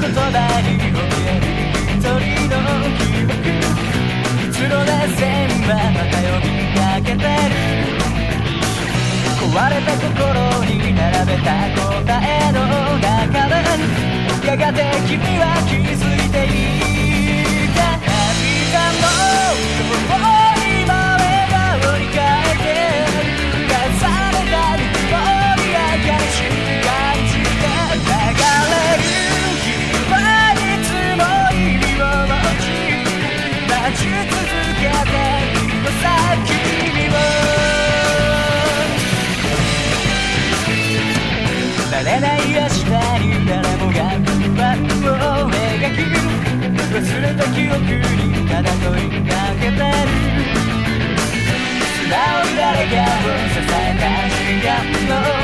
言葉に怯える一人の記憶いつの熱線はまた呼びかけてる壊れた心に並べた答えの中でやがて君は慣れない明日に誰もが不安を描き忘れた記憶にただ問いかけてる。素直に誰かを支えた時間